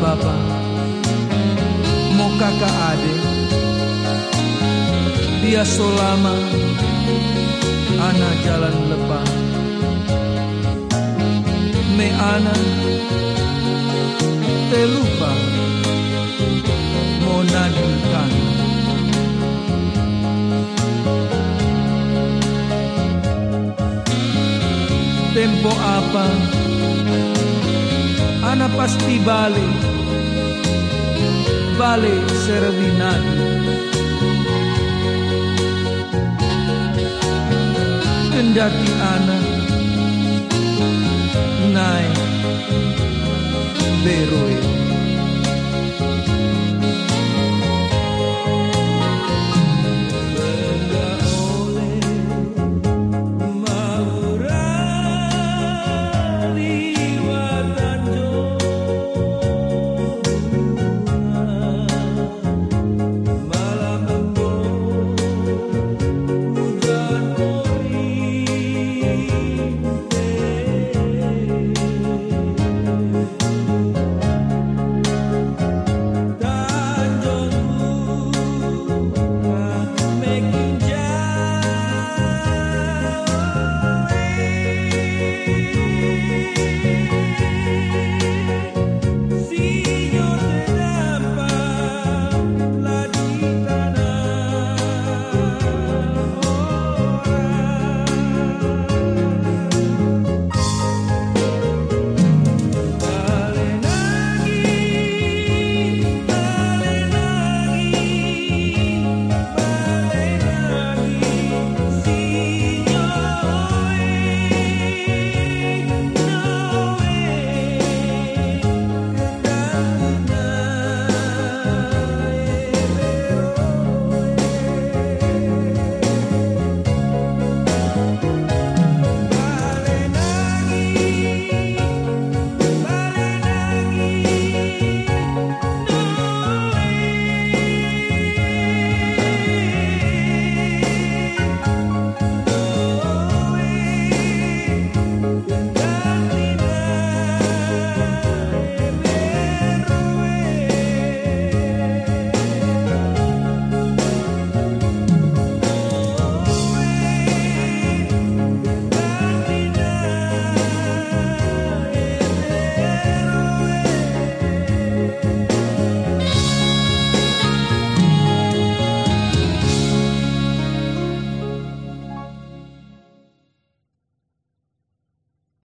bapa Mau kakak adik Dia solama Ana jalan lepas. Me ana Te lupa Mau nadikan. Tempo apa Ana pasti bale Bale servinati Kendati Ana Naik. Beroi.